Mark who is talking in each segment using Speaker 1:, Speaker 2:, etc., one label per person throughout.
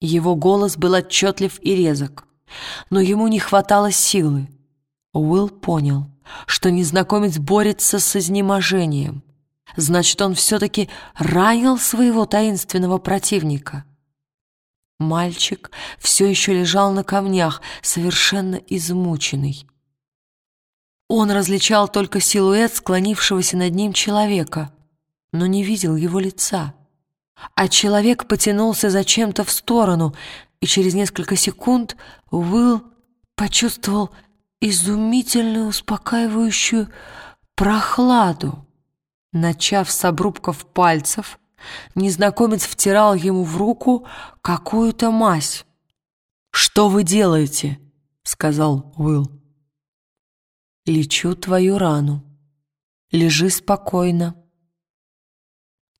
Speaker 1: Его голос был отчетлив и резок, но ему не хватало силы. Уилл понял, что незнакомец борется с изнеможением. Значит, он все-таки ранил своего таинственного противника. Мальчик все еще лежал на камнях, совершенно измученный. Он различал только силуэт склонившегося над ним человека, но не видел его лица. А человек потянулся зачем-то в сторону, и через несколько секунд Уилл почувствовал изумительную успокаивающую прохладу. Начав с обрубков пальцев, незнакомец втирал ему в руку какую-то мазь. «Что вы делаете?» — сказал Уилл. «Лечу твою рану. Лежи спокойно».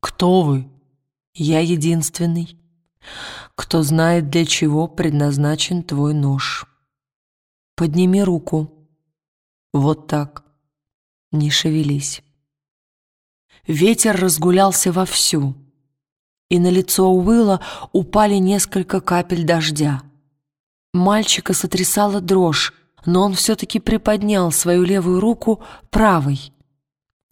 Speaker 1: «Кто вы?» «Я единственный, кто знает, для чего предназначен твой нож». Подними руку. Вот так. Не шевелись. Ветер разгулялся вовсю, и на лицо Уилла упали несколько капель дождя. Мальчика сотрясала дрожь, но он все-таки приподнял свою левую руку правой.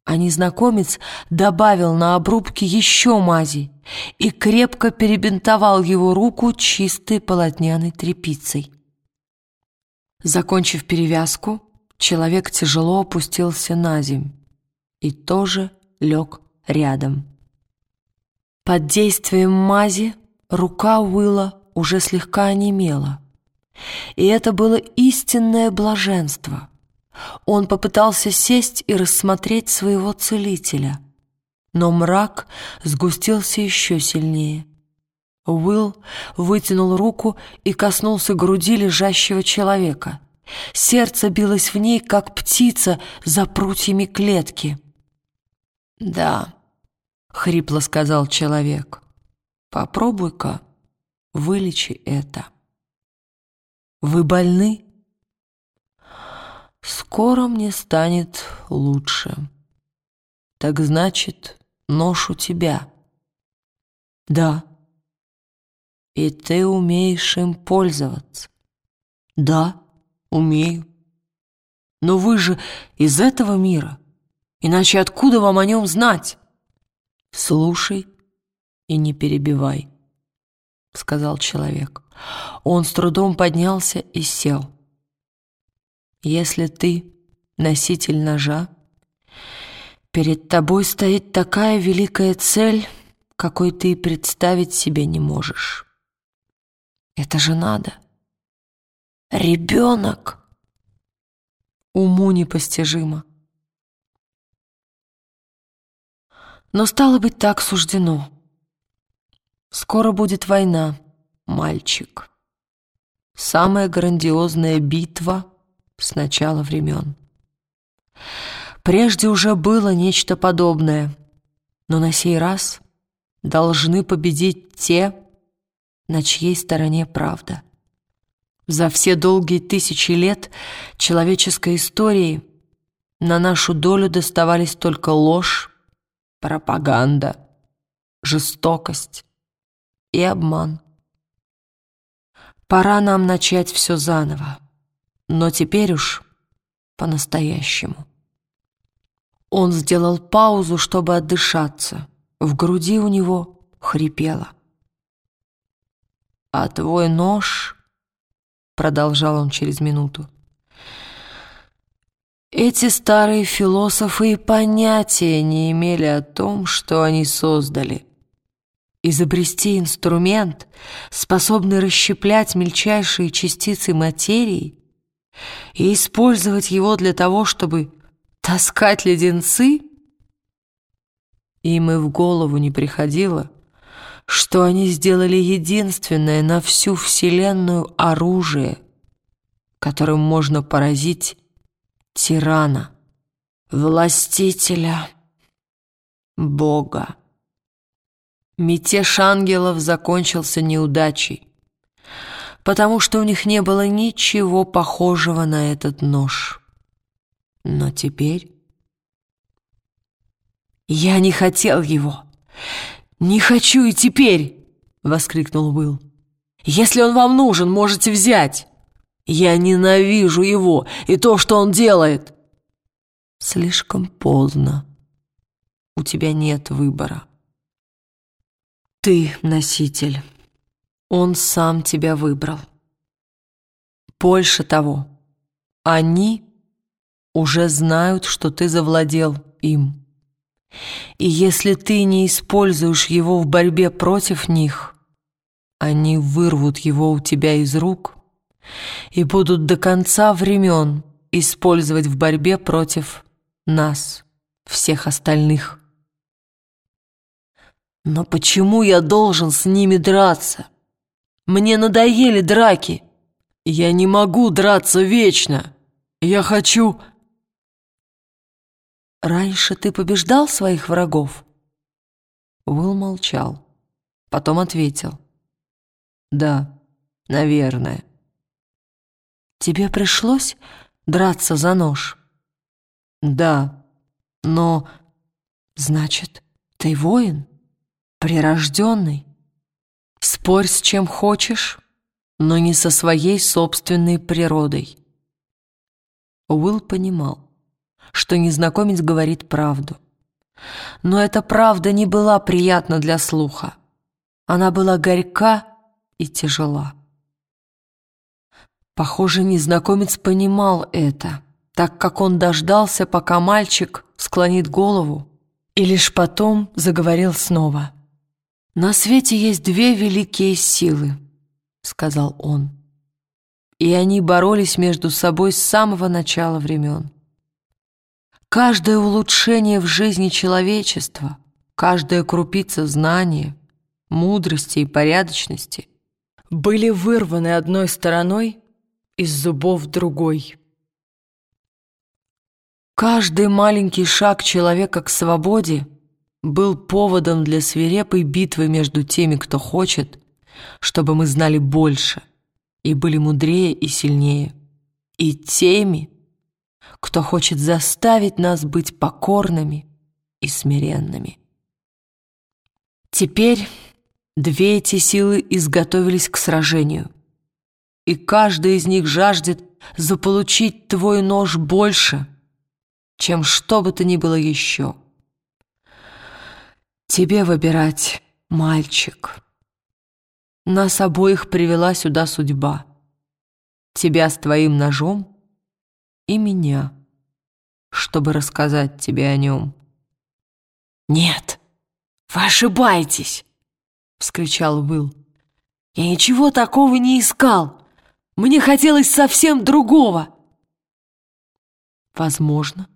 Speaker 1: А незнакомец добавил на обрубки еще мази и крепко перебинтовал его руку чистой полотняной тряпицей. Закончив перевязку, человек тяжело опустился на земь и тоже лег рядом. Под действием мази рука Уилла уже слегка онемела, и это было истинное блаженство. Он попытался сесть и рассмотреть своего целителя, но мрак сгустился еще сильнее. Уилл вытянул руку и коснулся груди лежащего человека. Сердце билось в ней, как птица за прутьями клетки. «Да», — хрипло сказал человек, — «попробуй-ка, вылечи это». «Вы больны?» «Скоро мне станет лучше». «Так значит, нож у тебя?» «Да». И ты умеешь им пользоваться. Да, умею. Но вы же из этого мира. Иначе откуда вам о нем знать? Слушай и не перебивай, сказал человек. Он с трудом поднялся и сел. Если ты носитель ножа, перед тобой стоит такая великая цель, какой ты представить себе не можешь. Это же надо. Ребенок. Уму непостижимо. Но стало быть, так суждено. Скоро будет война, мальчик. Самая грандиозная битва с начала времен. Прежде уже было нечто подобное, но на сей раз должны победить те, на чьей стороне правда. За все долгие тысячи лет человеческой истории на нашу долю доставались только ложь, пропаганда, жестокость и обман. Пора нам начать все заново, но теперь уж по-настоящему. Он сделал паузу, чтобы отдышаться. В груди у него хрипело. «А твой нож...» — продолжал он через минуту. Эти старые философы и понятия не имели о том, что они создали. Изобрести инструмент, способный расщеплять мельчайшие частицы материи, и использовать его для того, чтобы таскать леденцы? Им и в голову не приходило, что они сделали единственное на всю Вселенную оружие, которым можно поразить тирана, властителя, Бога. Мятеж ангелов закончился неудачей, потому что у них не было ничего похожего на этот нож. Но теперь... Я не хотел его. «Не хочу и теперь!» — воскликнул Уилл. Если он вам нужен, можете взять. Я ненавижу его и то, что он делает. Слишком поздно. У тебя нет выбора. Ты носитель. Он сам тебя выбрал. Больше того, они уже знают, что ты завладел им. И если ты не используешь его в борьбе против них, они вырвут его у тебя из рук и будут до конца времен использовать в борьбе против нас, всех остальных. Но почему я должен с ними драться? Мне надоели драки. Я не могу драться вечно. Я хочу... Раньше ты побеждал своих врагов? Уилл молчал. Потом ответил. Да, наверное. Тебе пришлось драться за нож? Да, но... Значит, ты воин? Прирожденный? Спорь с чем хочешь, но не со своей собственной природой. Уилл понимал, что незнакомец говорит правду. Но эта правда не была приятна для слуха. Она была горька и тяжела. Похоже, незнакомец понимал это, так как он дождался, пока мальчик склонит голову, и лишь потом заговорил снова. «На свете есть две великие силы», — сказал он, и они боролись между собой с самого начала времен. Каждое улучшение в жизни человечества, каждая крупица знания, мудрости и порядочности были вырваны одной стороной из зубов другой. Каждый маленький шаг человека к свободе был поводом для свирепой битвы между теми, кто хочет, чтобы мы знали больше и были мудрее и сильнее, и теми, кто хочет заставить нас быть покорными и смиренными. Теперь две эти силы изготовились к сражению — и каждый из них жаждет заполучить твой нож больше, чем что бы то ни было еще. Тебе выбирать, мальчик. Нас обоих привела сюда судьба. Тебя с твоим ножом и меня, чтобы рассказать тебе о нем. «Нет, вы ошибаетесь!» — вскричал Уилл. «Я ничего такого не искал!» Мне хотелось совсем другого. Возможно,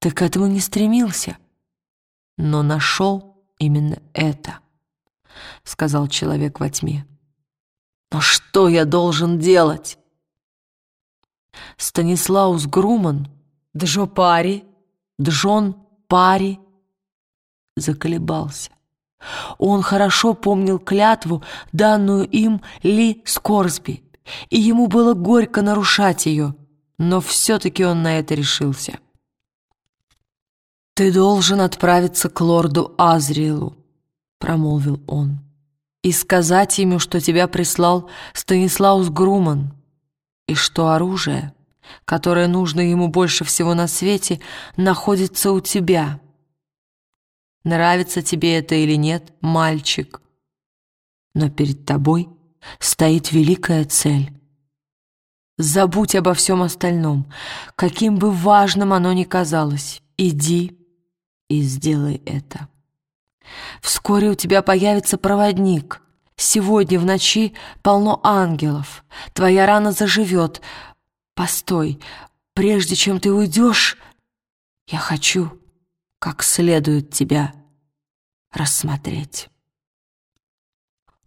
Speaker 1: ты к этому не стремился, но нашел именно это, сказал человек во тьме. Но что я должен делать? Станислаус Груман, Джо Пари, Джон Пари заколебался. Он хорошо помнил клятву, данную им Ли Скорсби, и ему было горько нарушать ее, но все-таки он на это решился. «Ты должен отправиться к лорду Азриэлу», — промолвил он, «и сказать ему, что тебя прислал Станислаус Груман, и что оружие, которое нужно ему больше всего на свете, находится у тебя. Нравится тебе это или нет, мальчик, но перед тобой — стоит великая цель. Забудь обо всем остальном, каким бы важным оно ни казалось. Иди и сделай это. Вскоре у тебя появится проводник. Сегодня в ночи полно ангелов. Твоя рана заживет. Постой, прежде чем ты уйдешь, я хочу как следует тебя рассмотреть.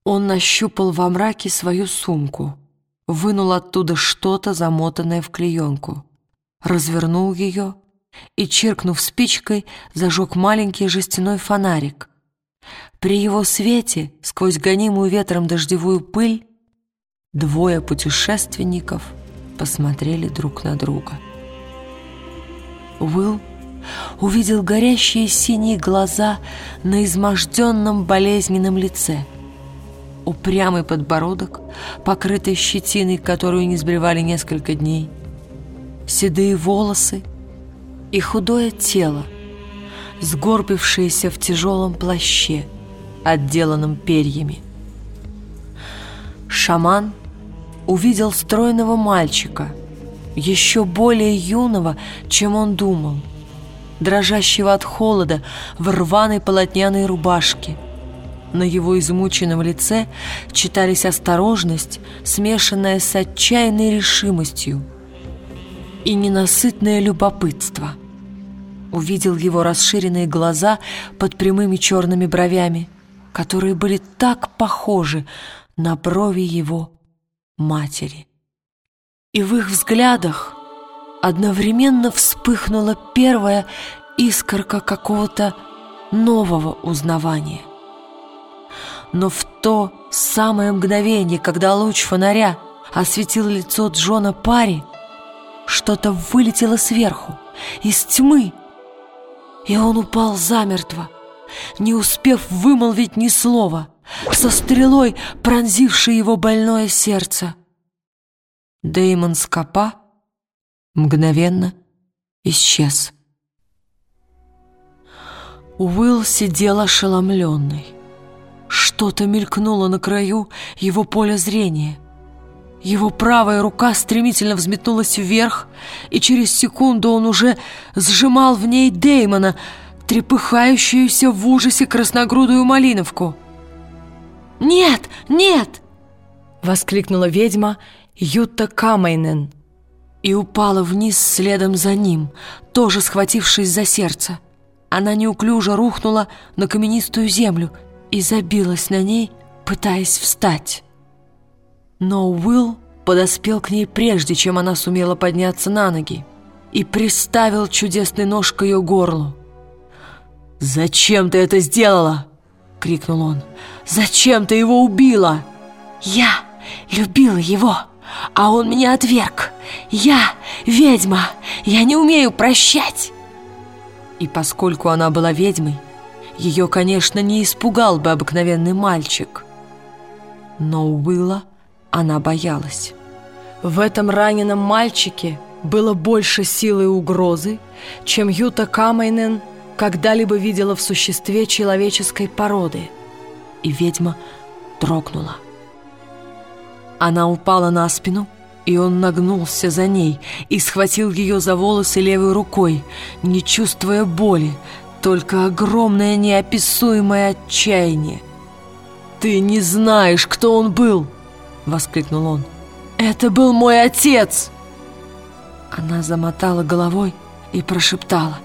Speaker 1: Он нащупал во мраке свою сумку, вынул оттуда что-то, замотанное в клеенку, развернул ее и, чиркнув спичкой, зажег маленький жестяной фонарик. При его свете, сквозь гонимую ветром дождевую пыль, двое путешественников посмотрели друг на друга. Уилл увидел горящие синие глаза на изможденном болезненном лице — упрямый подбородок, покрытый щетиной, которую не сбривали несколько дней, седые волосы и худое тело, сгорбившееся в тяжелом плаще, отделанном перьями. Шаман увидел стройного мальчика, еще более юного, чем он думал, дрожащего от холода в рваной полотняной рубашке. На его измученном лице читались осторожность, смешанная с отчаянной решимостью и ненасытное любопытство. Увидел его расширенные глаза под прямыми черными бровями, которые были так похожи на брови его матери. И в их взглядах одновременно вспыхнула первая искорка какого-то нового узнавания. Но в то самое мгновение, когда луч фонаря осветил лицо Джона Парри, что-то вылетело сверху, из тьмы, и он упал замертво, не успев вымолвить ни слова, со стрелой, пронзившей его больное сердце. Дэймон Скопа мгновенно исчез. Уилл сидел ошеломленный. Что-то мелькнуло на краю его поля зрения. Его правая рука стремительно взметнулась вверх, и через секунду он уже сжимал в ней Деймона, трепыхающуюся в ужасе красногрудую малиновку. «Нет! Нет!» — воскликнула ведьма Юта Камайнен и упала вниз следом за ним, тоже схватившись за сердце. Она неуклюже рухнула на каменистую землю и забилась на ней, пытаясь встать. Но Уилл подоспел к ней прежде, чем она сумела подняться на ноги, и приставил чудесный нож к ее горлу. «Зачем ты это сделала?» — крикнул он. «Зачем ты его убила?»
Speaker 2: «Я любила его, а он меня отверг. Я ведьма, я не умею прощать!»
Speaker 1: И поскольку она была ведьмой, ее, конечно, не испугал бы обыкновенный мальчик. Но Уилла она боялась. В этом раненом мальчике было больше силы и угрозы, чем Юта Камайнен когда-либо видела в существе человеческой породы. И ведьма дрогнула. Она упала на спину, и он нагнулся за ней и схватил ее за волосы левой рукой, не чувствуя боли, только огромное неописуемое отчаяние. «Ты не знаешь, кто он был!» — воскликнул он. «Это был мой отец!» Она замотала головой и прошептала.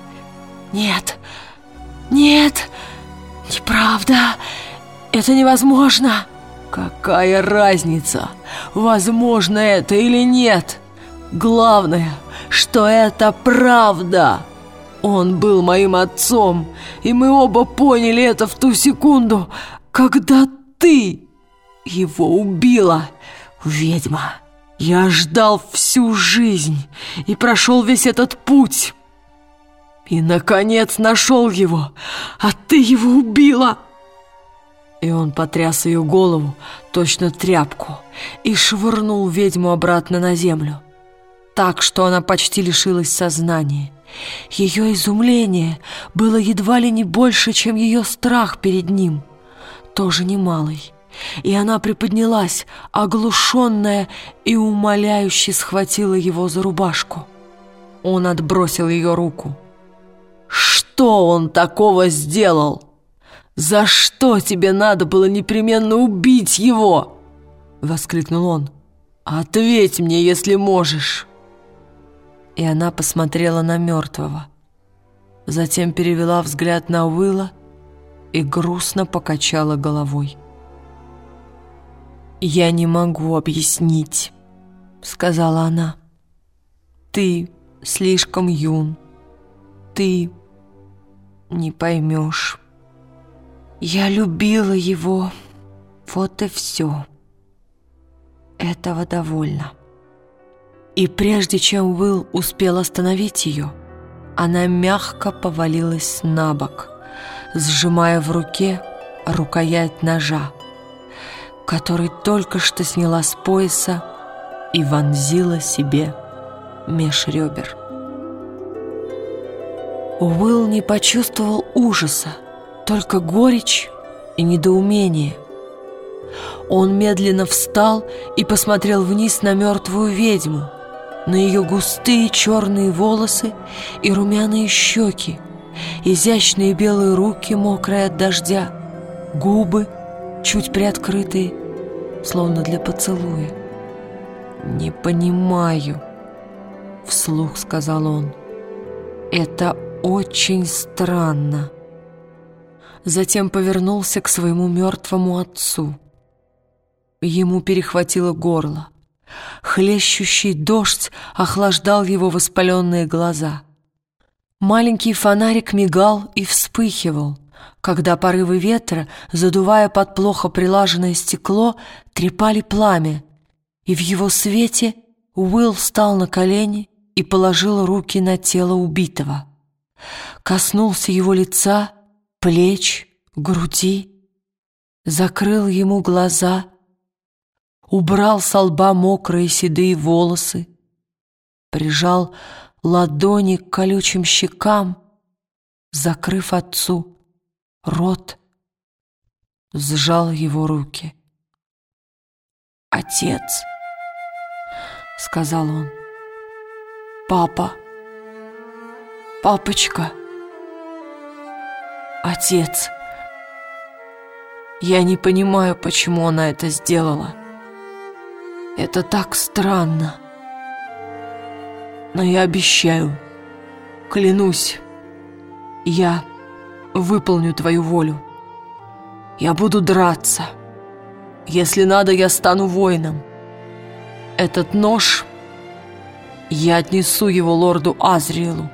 Speaker 2: «Нет, нет, неправда, это невозможно!»
Speaker 1: «Какая разница, возможно это или нет? Главное, что это правда!» Он был моим отцом, и мы оба поняли это в ту секунду, когда ты его убила, ведьма. Я ждал всю жизнь и прошел весь этот путь. И, наконец, нашел его, а ты его убила!» И он потряс ее голову, точно тряпку, и швырнул ведьму обратно на землю, так, что она почти лишилась сознания. Ее изумление было едва ли не больше, чем ее страх перед ним, тоже немалый. И она приподнялась, оглушенная, и умоляюще схватила его за рубашку. Он отбросил ее руку. «Что он такого сделал?» «За что тебе надо было непременно убить его?» Воскликнул он. «Ответь мне, если можешь!» И она посмотрела на мертвого. Затем перевела взгляд на Уилла и грустно покачала головой. «Я не могу объяснить», — сказала она. «Ты слишком юн. Ты не поймешь». Я любила его. Вот и все. Этого довольно. И прежде чем Уилл успел остановить ее, она мягко повалилась на бок, сжимая в руке рукоять ножа. Который только что сняла с пояса и вонзила себе меж ребер. Уилл не почувствовал ужаса, только горечь и недоумение. Он медленно встал и посмотрел вниз на мертвую ведьму, на ее густые черные волосы и румяные щеки, изящные белые руки, мокрые от дождя, губы, чуть приоткрытые, словно для поцелуя. «Не понимаю», — вслух сказал он. «Это очень странно». Затем повернулся к своему мертвому отцу. Ему перехватило горло. Хлещущий дождь охлаждал его воспаленные глаза. Маленький фонарик мигал и вспыхивал, когда порывы ветра, задувая под плохо прилаженное стекло, трепали пламя, и в его свете Уилл встал на колени и положил руки на тело убитого. Коснулся его лица, плеч, груди, закрыл ему глаза, убрал с лба мокрые седые волосы, прижал ладони к колючим щекам, закрыв отцу рот, сжал его руки. «Отец!» — сказал он. «Папа! Папочка! Отец!» Я не понимаю, почему она это сделала. Это так странно. Но я обещаю, клянусь, я выполню твою волю. Я буду драться. Если надо, я стану воином. Этот нож, я отнесу его лорду Азриэлу,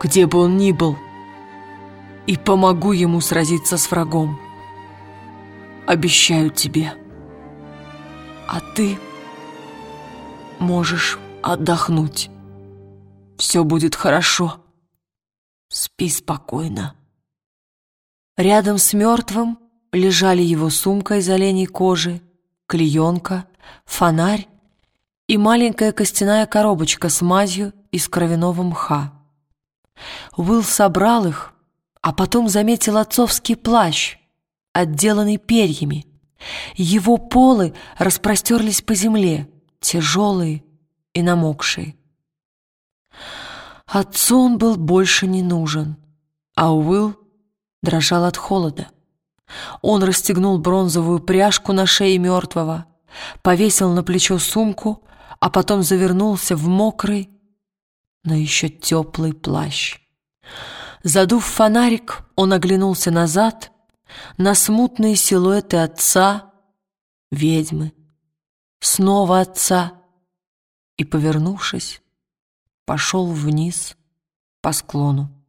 Speaker 1: где бы он ни был, и помогу ему сразиться с врагом. Обещаю тебе. А ты можешь отдохнуть. Все будет хорошо. Спи спокойно. Рядом с мертвым лежали его сумка из оленей кожи, клеенка, фонарь и маленькая костяная коробочка с мазью из кровяного мха. Уилл собрал их, а потом заметил отцовский плащ, отделанный перьями. Его полы распростерлись по земле, тяжелые и намокшие. Отцу он был больше не нужен, а Уилл дрожал от холода. Он расстегнул бронзовую пряжку на шее мертвого, повесил на плечо сумку, а потом завернулся в мокрый, но еще теплый плащ. Задув фонарик, он оглянулся назад на смутные силуэты отца, ведьмы, снова отца и, повернувшись, пошел вниз по склону.